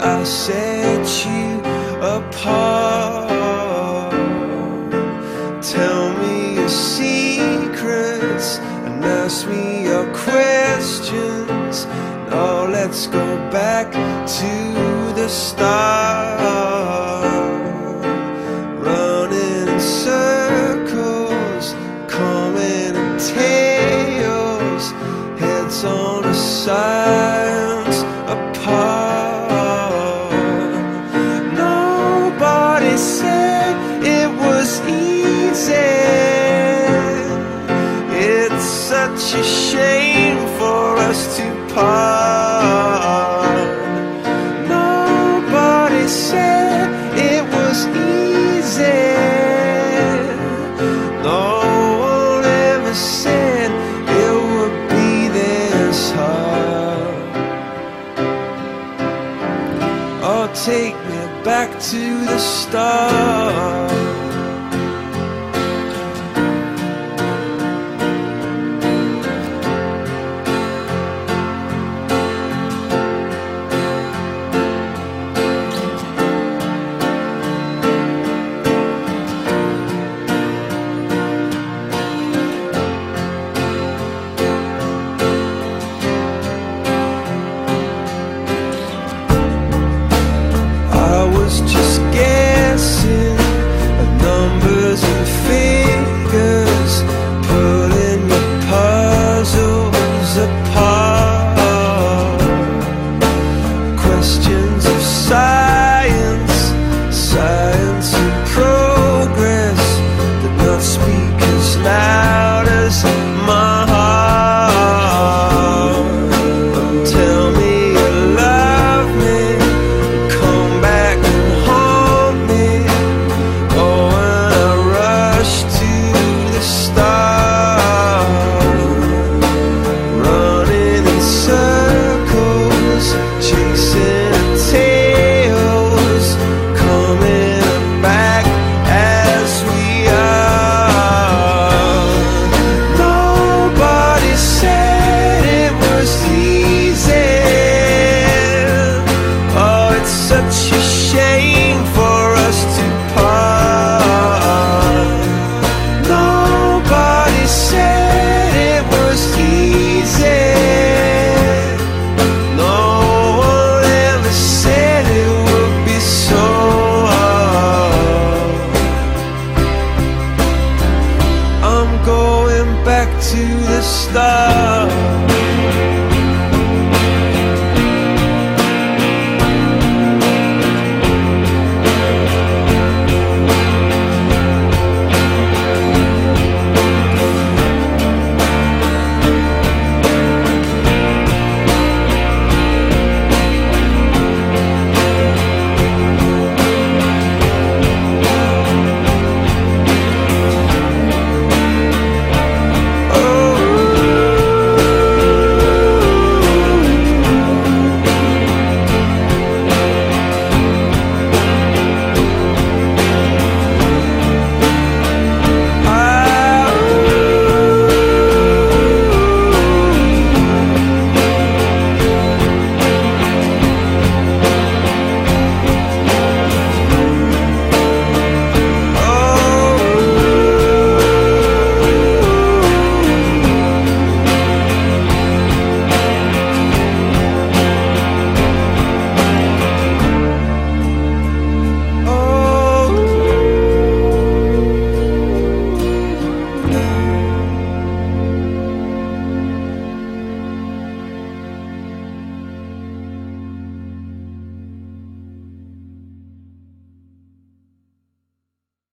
I set you apart. Tell me your secrets and ask me your questions. Oh, let's go back to the start. Such a shame for us to part. Nobody said it was easy. No one ever said it would be this hard. Oh, take me back to the start. back to the start.